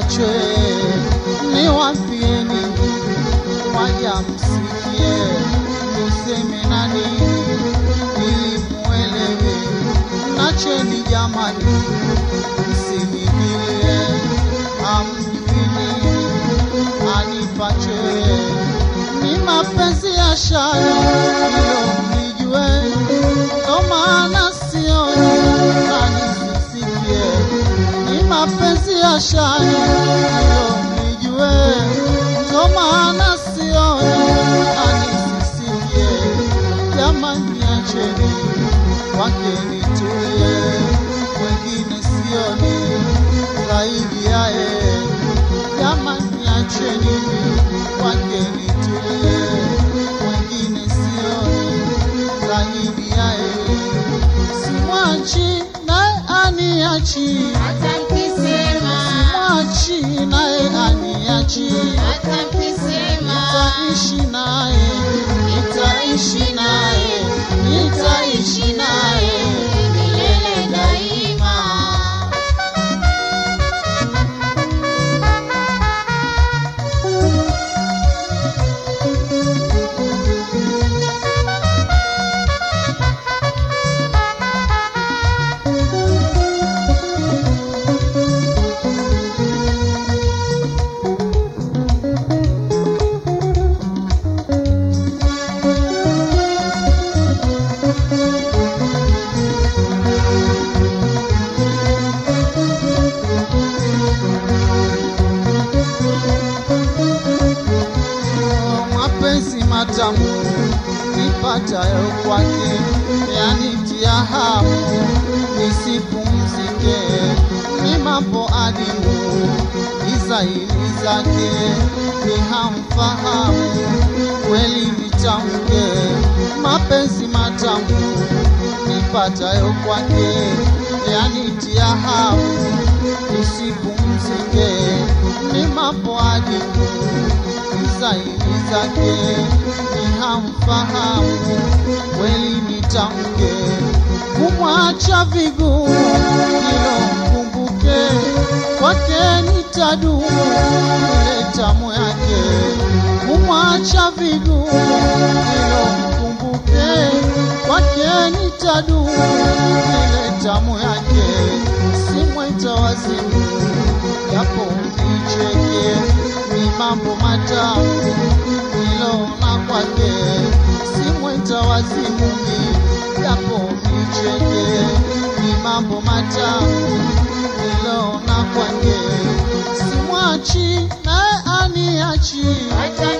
anipache, wasieni waja msikie, useme nani ili muelewe, nacheni jamani, shine yomijue aniachi. Hata nitaishi naye, nitaishi matamu nipatayo kwake. Yanitia hamu nisipumzike, ni mambo adimu izaili zake. Ni hamfahamu kweli vitamke mapenzi matamu nipatayo kwake. Yanitia hamu nisipumzike, ni mambo adimu zaidi zake ni hamfahamu kweli nitamke kumwacha viguu, hilo mkumbuke kwake nitadumu ile tamu yake kumwacha viguu, hilo mkumbuke kwake nitadumu ile tamu yake simwita wazimu simwachi naye aniachi, Hata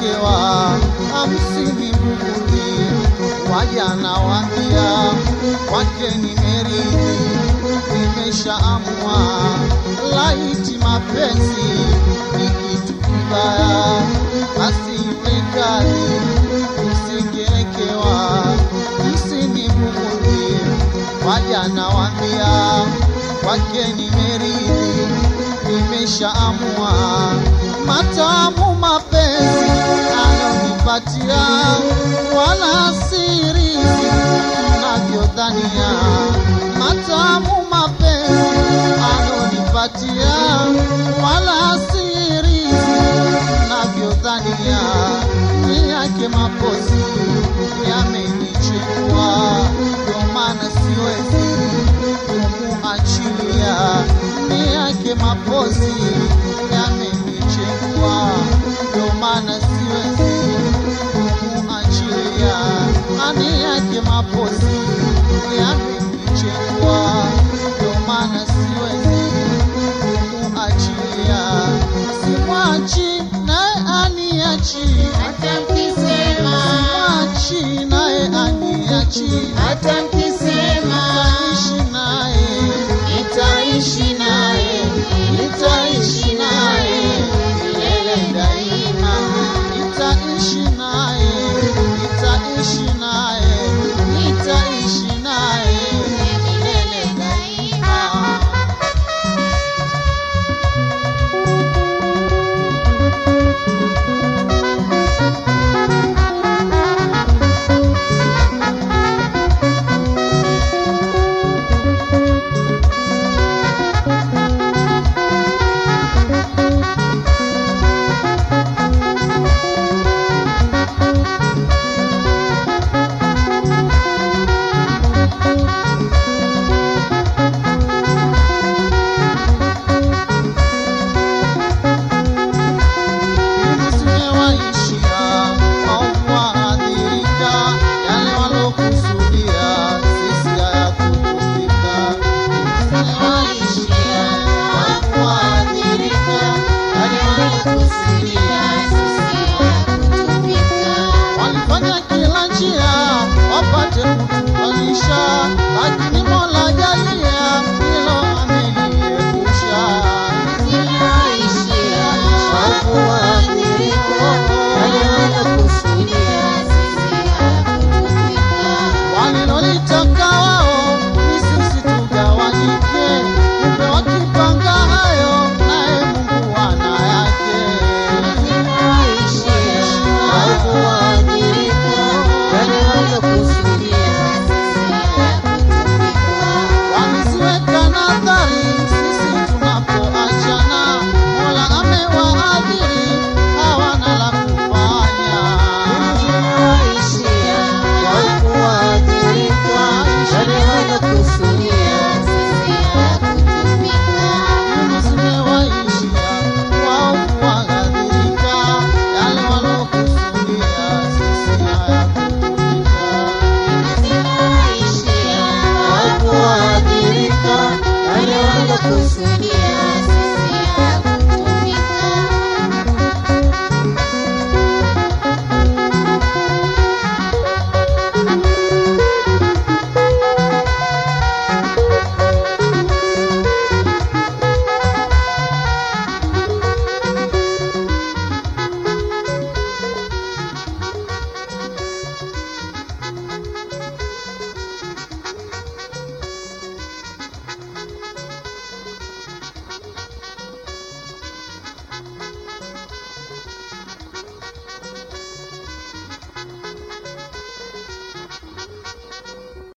isingekewa hamsini mbuguti wajana wambia kwake imesha nimeshaamua. Laiti mapenzi ni kitu kibaya, basi yule kadhi isingekewa hamsini waja wajana wambia kwake imesha nimeshaamua wala siri navyodhania, matamu mapenzi alonipatia, wala siri navyodhania, ni yake mapozi yamenichukua, ndio maana siwezi kumuachilia, ni yake mapozi aniachi, hata mkisema mwachi naye aniachi, hata mkisema nitaishi naye, nitaishi naye, nitaishi naye. Milele daima, nitaishi naye, nitaishi naye.